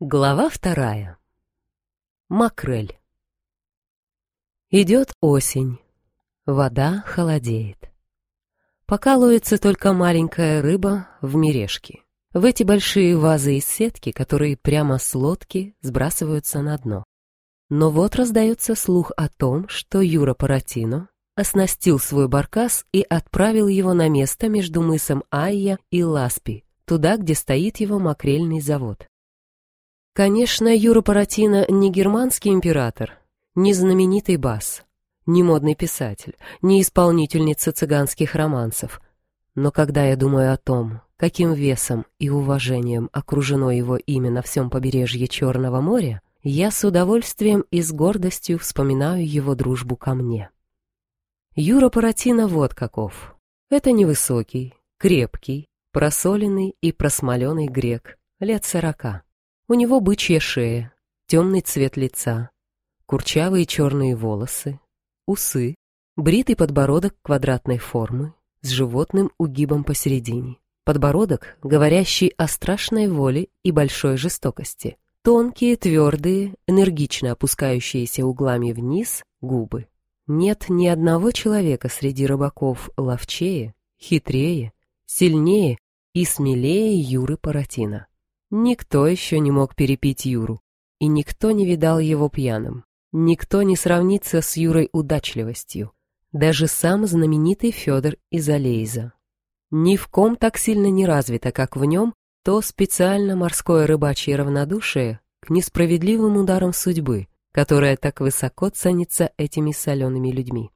Глава вторая. Макрель. Идет осень. Вода холодеет. Покалывается только маленькая рыба в мережке. В эти большие вазы из сетки, которые прямо с лодки сбрасываются на дно. Но вот раздается слух о том, что Юра Паратино оснастил свой баркас и отправил его на место между мысом Айя и Ласпи, туда, где стоит его макрельный завод. Конечно, Юра Паратино не германский император, не знаменитый бас, не модный писатель, не исполнительница цыганских романсов. Но когда я думаю о том, каким весом и уважением окружено его имя на всем побережье Черного моря, я с удовольствием и с гордостью вспоминаю его дружбу ко мне. Юра Паратино вот каков. Это невысокий, крепкий, просоленный и просмоленный грек, лет сорока. У него бычья шея, темный цвет лица, курчавые черные волосы, усы, бритый подбородок квадратной формы с животным угибом посередине. Подбородок, говорящий о страшной воле и большой жестокости. Тонкие, твердые, энергично опускающиеся углами вниз губы. Нет ни одного человека среди рыбаков ловчее, хитрее, сильнее и смелее Юры Паратина. Никто еще не мог перепить Юру, и никто не видал его пьяным. Никто не сравнится с Юрой удачливостью. Даже сам знаменитый Федор из Алейза. Ни в ком так сильно не развито, как в нем, то специально морское рыбачье равнодушие к несправедливым ударам судьбы, которая так высоко ценится этими солеными людьми.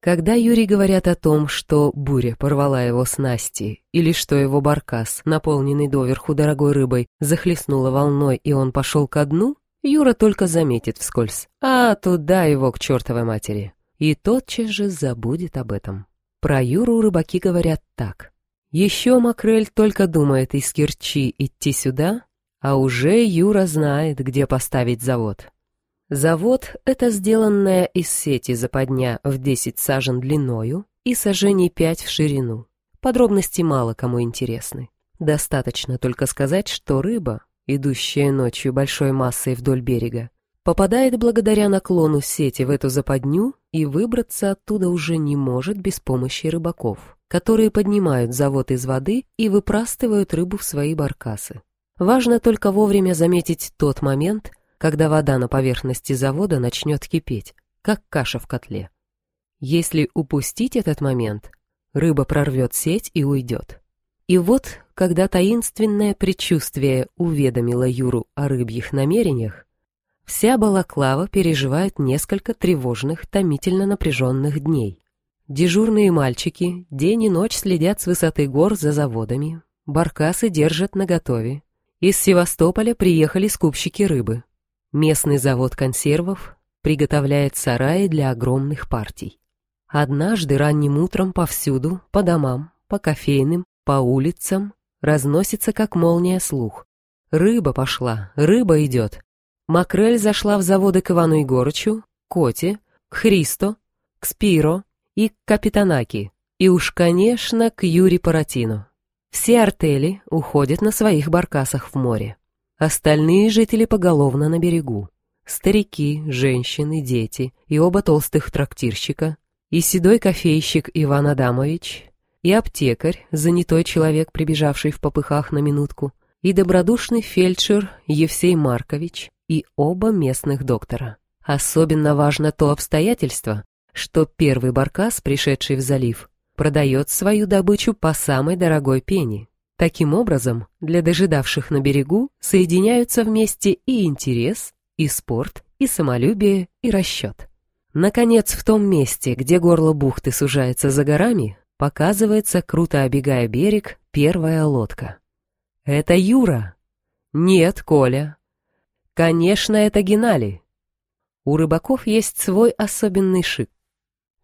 Когда Юрий говорят о том, что буря порвала его снасти, или что его баркас, наполненный доверху дорогой рыбой, захлестнула волной и он пошел ко дну, Юра только заметит вскользь, а туда его к чертовой матери. И тотчас же забудет об этом. Про Юру рыбаки говорят так. Еще Макрель только думает из Керчи идти сюда, а уже Юра знает, где поставить завод. Завод — это сделанная из сети западня в 10 сажен длиною и сажений 5 в ширину. Подробности мало кому интересны. Достаточно только сказать, что рыба, идущая ночью большой массой вдоль берега, попадает благодаря наклону сети в эту западню и выбраться оттуда уже не может без помощи рыбаков, которые поднимают завод из воды и выпрастывают рыбу в свои баркасы. Важно только вовремя заметить тот момент, когда вода на поверхности завода начнет кипеть, как каша в котле. Если упустить этот момент, рыба прорвет сеть и уйдет. И вот, когда таинственное предчувствие уведомило Юру о рыбьих намерениях, вся Балаклава переживает несколько тревожных, томительно напряженных дней. Дежурные мальчики день и ночь следят с высоты гор за заводами, баркасы держат наготове. Из Севастополя приехали скупщики рыбы. Местный завод консервов приготовляет сараи для огромных партий. Однажды ранним утром повсюду, по домам, по кофейным, по улицам разносится как молния слух. Рыба пошла, рыба идет. Макрель зашла в заводы к Ивану Егорычу, Коте, к Христо, к Спиро и к Капитанаки, и уж, конечно, к Юре Паратину. Все артели уходят на своих баркасах в море. Остальные жители поголовно на берегу. Старики, женщины, дети и оба толстых трактирщика, и седой кофейщик Иван Адамович, и аптекарь, занятой человек, прибежавший в попыхах на минутку, и добродушный фельдшер Евсей Маркович, и оба местных доктора. Особенно важно то обстоятельство, что первый баркас, пришедший в залив, продает свою добычу по самой дорогой пене. Таким образом, для дожидавших на берегу соединяются вместе и интерес, и спорт, и самолюбие, и расчет. Наконец, в том месте, где горло бухты сужается за горами, показывается, круто обегая берег, первая лодка. Это Юра. Нет, Коля. Конечно, это Генали. У рыбаков есть свой особенный шик.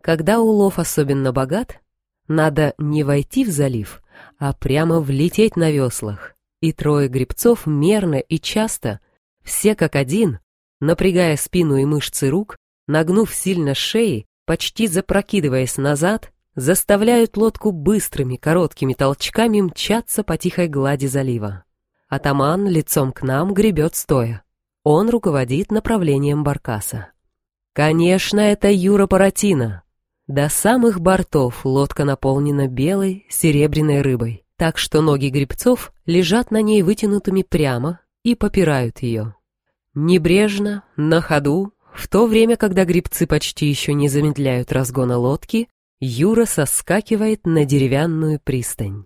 Когда улов особенно богат, надо не войти в залив, а прямо влететь на веслах. И трое гребцов мерно и часто, все как один, напрягая спину и мышцы рук, нагнув сильно шеи, почти запрокидываясь назад, заставляют лодку быстрыми короткими толчками мчаться по тихой глади залива. Атаман лицом к нам гребет стоя. Он руководит направлением баркаса. Конечно, это Юра Паратина. До самых бортов лодка наполнена белой, серебряной рыбой, так что ноги гребцов лежат на ней вытянутыми прямо и попирают ее. Небрежно, на ходу, в то время, когда гребцы почти еще не замедляют разгона лодки, Юра соскакивает на деревянную пристань.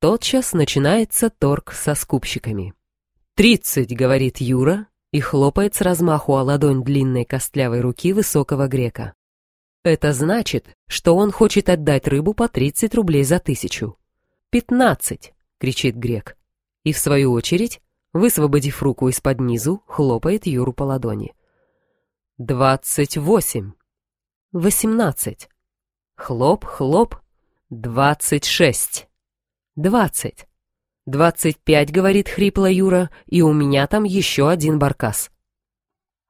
Тотчас начинается торг со скупщиками. «Тридцать!» — говорит Юра и хлопает с размаху о ладонь длинной костлявой руки высокого грека. Это значит, что он хочет отдать рыбу по тридцать рублей за тысячу. «Пятнадцать!» — кричит грек. И в свою очередь, высвободив руку из-под низу, хлопает Юру по ладони. «Двадцать восемь!» «Восемнадцать!» Хлоп, хлоп. Двадцать шесть. Двадцать. Двадцать пять, говорит хрипло Юра, и у меня там еще один баркас.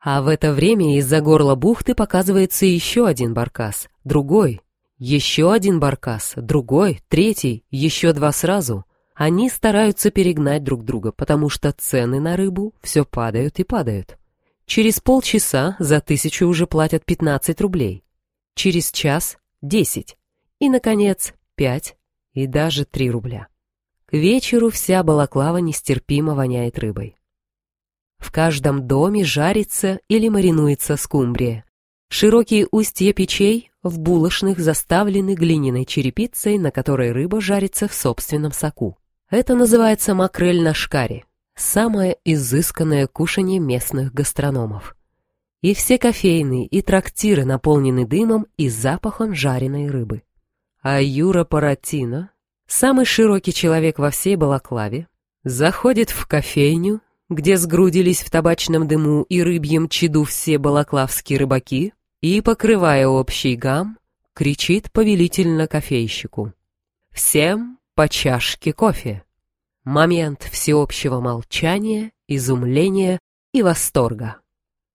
А в это время из-за горла бухты показывается еще один баркас, другой. Еще один баркас, другой, третий, еще два сразу. Они стараются перегнать друг друга, потому что цены на рыбу все падают и падают. Через полчаса за тысячу уже платят 15 рублей. Через час десять и, наконец, пять и даже три рубля. К вечеру вся балаклава нестерпимо воняет рыбой. В каждом доме жарится или маринуется скумбрия. Широкие устья печей в булочных заставлены глиняной черепицей, на которой рыба жарится в собственном соку. Это называется макрель на шкаре, самое изысканное кушанье местных гастрономов и все кофейные и трактиры наполнены дымом и запахом жареной рыбы. А Юра Паратино, самый широкий человек во всей Балаклаве, заходит в кофейню, где сгрудились в табачном дыму и рыбьем чаду все балаклавские рыбаки, и, покрывая общий гам, кричит повелительно кофейщику. «Всем по чашке кофе!» Момент всеобщего молчания, изумления и восторга.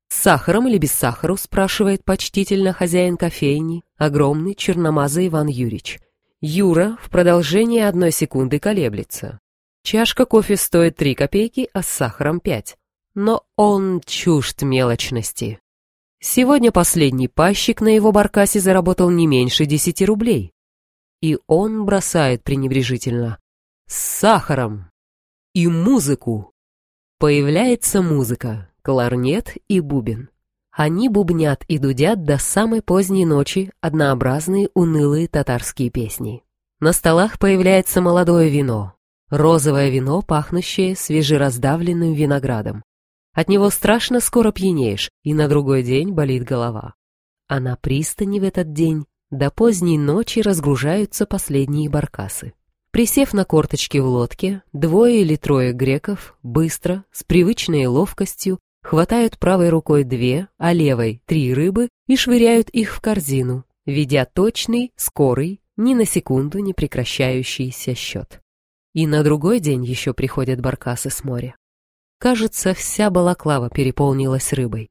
«С сахаром или без сахара?» — спрашивает почтительно хозяин кофейни, огромный черномазый Иван Юрьевич. Юра в продолжении одной секунды колеблется. Чашка кофе стоит три копейки, а с сахаром пять. Но он чужд мелочности. Сегодня последний пащик на его баркасе заработал не меньше десяти рублей. И он бросает пренебрежительно. С сахаром. И музыку. Появляется музыка кларнет и бубен. Они бубнят и дудят до самой поздней ночи однообразные унылые татарские песни. На столах появляется молодое вино, розовое вино, пахнущее свежераздавленным виноградом. От него страшно скоро пьянеешь, и на другой день болит голова. А на пристани в этот день до поздней ночи разгружаются последние баркасы. Присев на корточки в лодке, двое или трое греков быстро, с привычной ловкостью, хватают правой рукой две, а левой три рыбы и швыряют их в корзину, ведя точный, скорый, ни на секунду не прекращающийся счет. И на другой день еще приходят баркасы с моря. Кажется, вся балаклава переполнилась рыбой.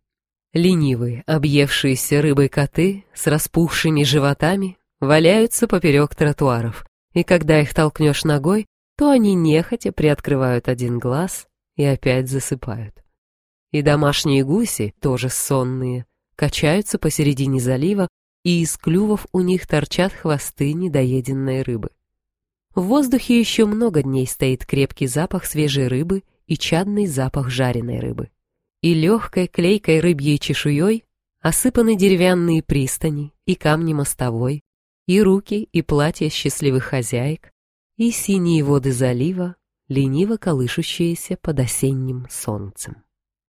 Ленивые, объевшиеся рыбой коты с распухшими животами валяются поперек тротуаров, и когда их толкнешь ногой, то они нехотя приоткрывают один глаз и опять засыпают. И домашние гуси, тоже сонные, качаются посередине залива, и из клювов у них торчат хвосты недоеденной рыбы. В воздухе еще много дней стоит крепкий запах свежей рыбы и чадный запах жареной рыбы. И легкой клейкой рыбьей чешуей осыпаны деревянные пристани и камни мостовой, и руки, и платья счастливых хозяек, и синие воды залива, лениво колышущиеся под осенним солнцем.